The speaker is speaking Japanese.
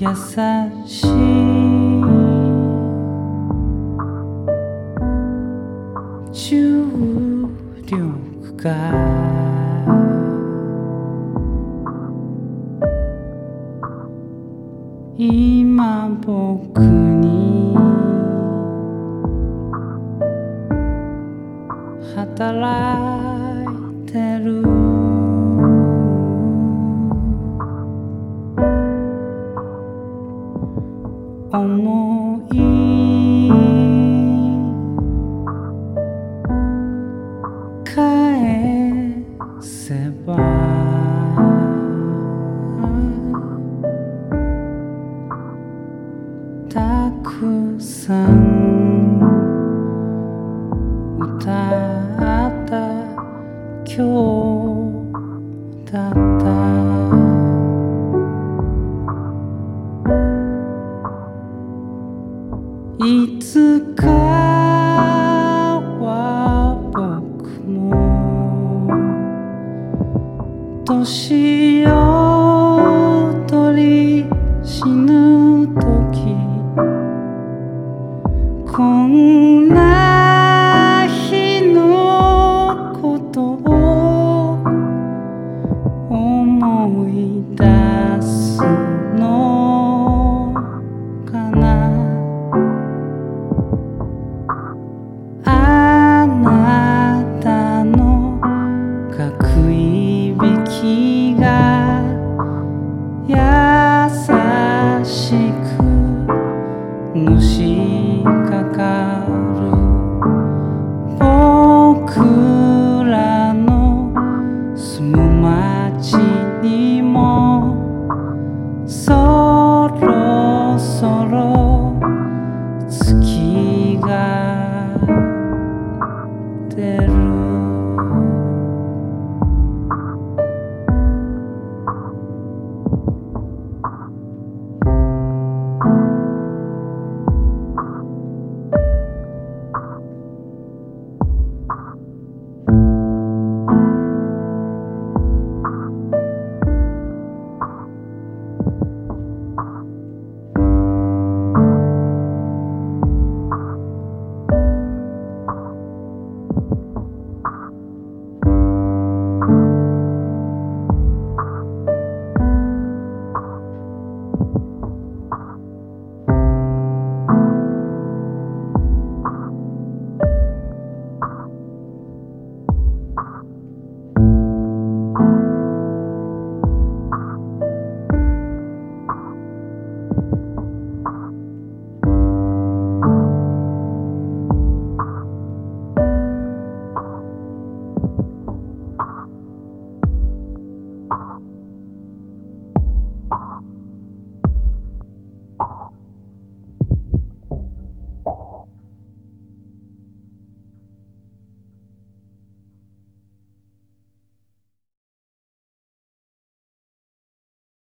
優しい。重力が。今僕に。働いてる。歌った今日だった。可。虫かかる僕らの住む街